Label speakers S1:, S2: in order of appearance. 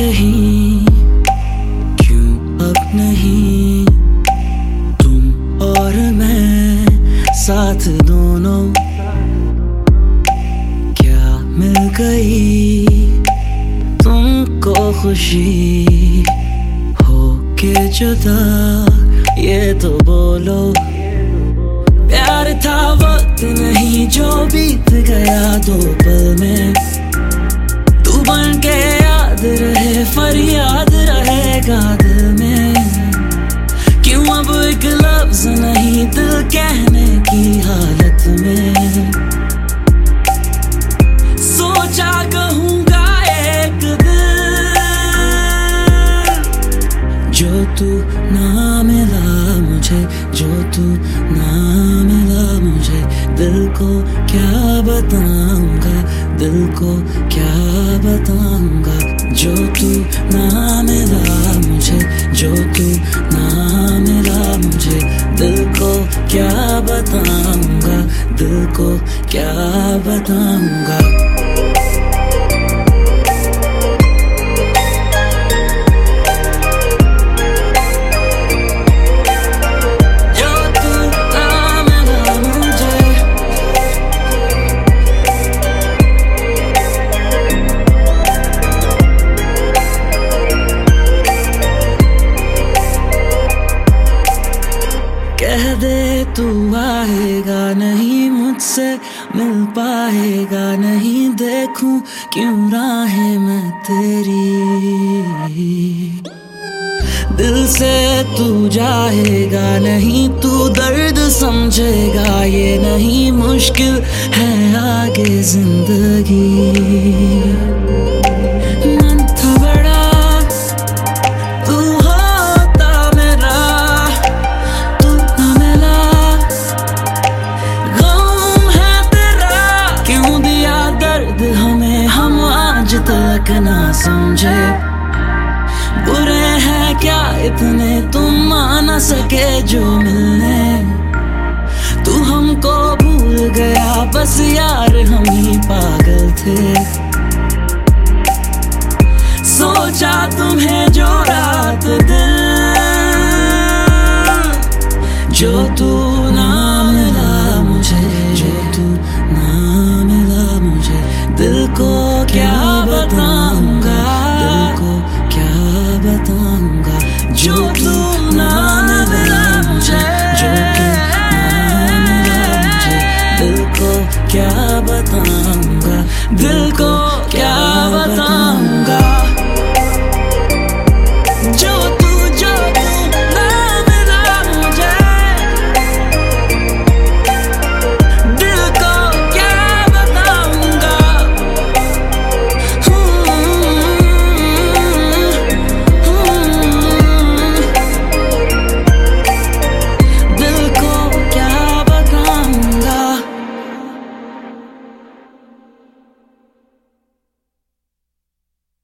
S1: यही क्यों अब नहीं? तुम और मैं साथ दोनों। क्या मिल गई? तुमको खुशी हो के जुदा। ये तो बोलो। प्यार था वक्त नहीं, जो बीत गया दो तो। ना मिला मुझे, जो तू ना मिला मुझे। दिल को क्या बताऊँगा, दिल को क्या बताऊँगा? जो तू ना मिला मुझे, जो तू ना मिला मुझे। दिल को क्या बताऊँगा, दिल को क्या बताऊँगा? तू आएगा नहीं मुझसे, मिल पाएगा नहीं, देखूँ क्यों राहें मैं तेरी। दिल से तू जाएगा नहीं, तू दर्द समझेगा, ये नहीं मुश्किल है आगे ज़िंदगी। ना समझे। बुरे हैं क्या इतने? तुम आ न सके जो मिलने। तू हमको भूल गया, बस यार बताऊँगा दिल